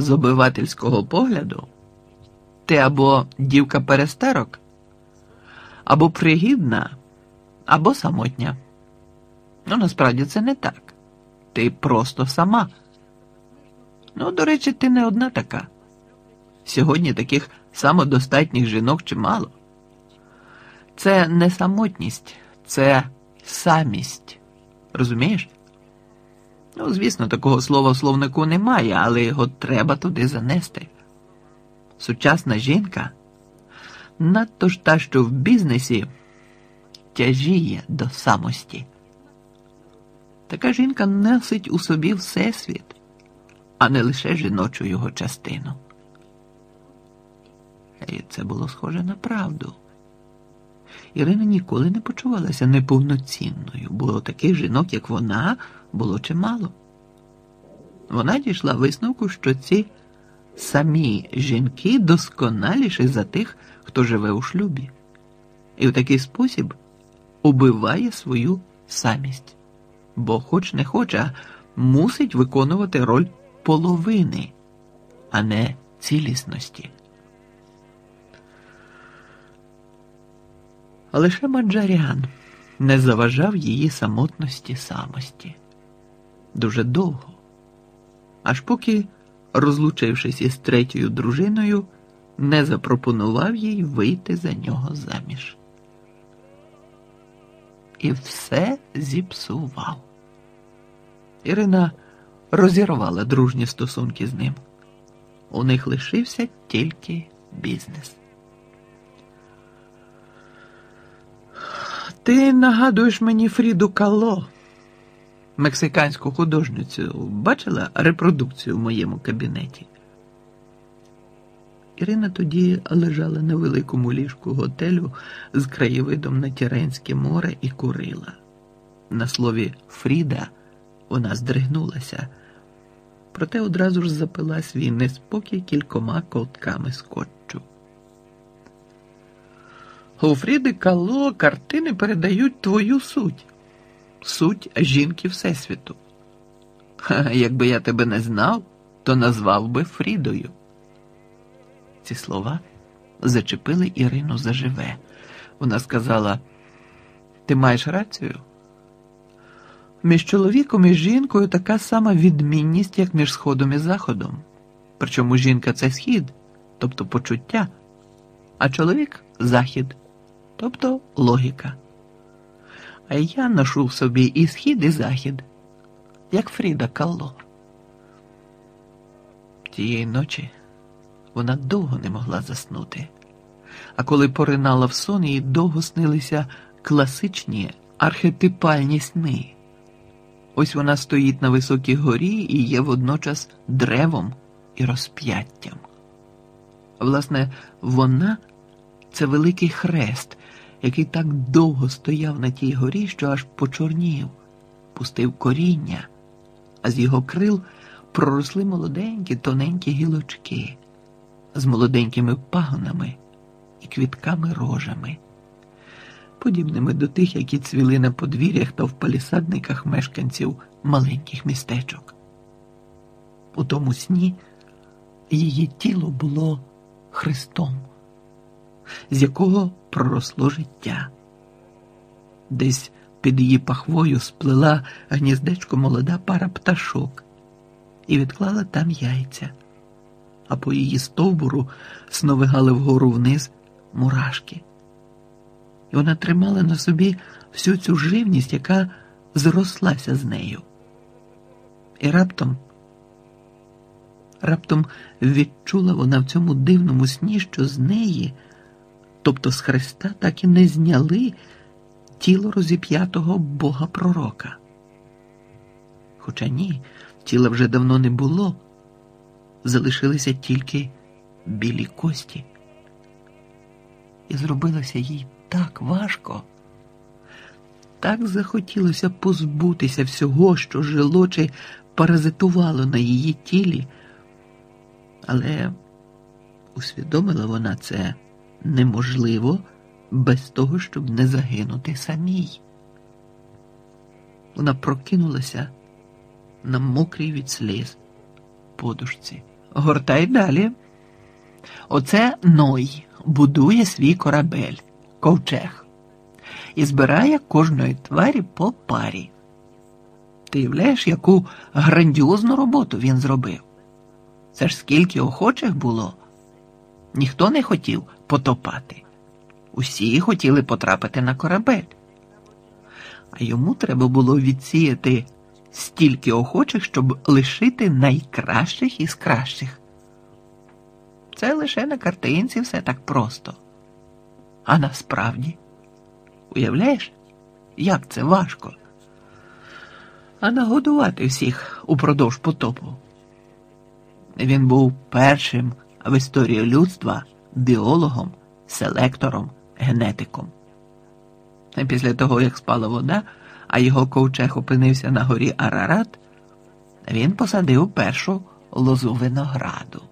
з обивательського погляду, ти або дівка перестерок, або пригідна, або самотня. Ну, насправді це не так. Ти просто сама. Ну, до речі, ти не одна така. Сьогодні таких самодостатніх жінок чимало. Це не самотність, це самість. Розумієш? Ну, звісно, такого слова в словнику немає, але його треба туди занести. Сучасна жінка надто ж та, що в бізнесі тяжіє до самості. Така жінка носить у собі всесвіт, а не лише жіночу його частину. І це було схоже на правду. Ірина ніколи не почувалася неповноцінною, бо таких жінок, як вона, було чимало. Вона дійшла висновку, що ці самі жінки досконаліші за тих, хто живе у шлюбі, і в такий спосіб убиває свою самість, бо, хоч не хоче, а мусить виконувати роль половини, а не цілісності. Лише Маджарян не заважав її самотності самості дуже довго, аж поки, розлучившись із третьою дружиною, не запропонував їй вийти за нього заміж. І все зіпсував. Ірина розірвала дружні стосунки з ним. У них лишився тільки бізнес. Ти нагадуєш мені Фріду Кало, мексиканську художницю. Бачила репродукцію в моєму кабінеті? Ірина тоді лежала на великому ліжку готелю з краєвидом на Тіренське море і курила. На слові Фріда вона здригнулася, проте одразу ж запила свій неспокій кількома ковтками скотчу. У Фріди Кало картини передають твою суть, суть жінки Всесвіту. Ха, якби я тебе не знав, то назвав би Фрідою. Ці слова зачепили Ірину заживе. Вона сказала: Ти маєш рацію? Між чоловіком і жінкою така сама відмінність, як між сходом і заходом. Причому жінка це схід, тобто почуття, а чоловік захід тобто логіка. А я ношу в собі і схід, і захід, як Фріда Калло. Тієї ночі вона довго не могла заснути, а коли поринала в сон, їй довго снилися класичні архетипальні сни. Ось вона стоїть на високій горі і є водночас древом і розп'яттям. Власне, вона це великий хрест, який так довго стояв на тій горі, що аж почорнів, пустив коріння, а з його крил проросли молоденькі тоненькі гілочки з молоденькими пагонами і квітками рожами, подібними до тих, які цвіли на подвір'ях та в палісадниках мешканців маленьких містечок. У тому сні її тіло було Христом з якого проросло життя. Десь під її пахвою сплела гніздечко молода пара пташок і відклала там яйця, а по її стовбуру сновигали вгору вниз мурашки. І вона тримала на собі всю цю живність, яка зрослася з нею. І раптом, раптом відчула вона в цьому дивному сні, що з неї тобто з Христа так і не зняли тіло розіп'ятого Бога Пророка. Хоча ні, тіла вже давно не було, залишилися тільки білі кості. І зробилося їй так важко, так захотілося позбутися всього, що жило чи паразитувало на її тілі, але усвідомила вона це неможливо без того, щоб не загинути самій. Вона прокинулася на мокрій від сліз подушці. Гортай далі. Оце Ной будує свій корабель, ковчег, і збирає кожної тварі по парі. Ти являєш, яку грандіозну роботу він зробив. Це ж скільки охочих було, ніхто не хотів потопати. Усі хотіли потрапити на корабель. А йому треба було відсіяти стільки охочих, щоб лишити найкращих із кращих. Це лише на картинці все так просто. А насправді, уявляєш, як це важко? А нагодувати всіх упродовж потопу. Він був першим в історії людства біологом, селектором, генетиком. Після того, як спала вода, а його ковчег опинився на горі Арарат, він посадив першу лозу винограду.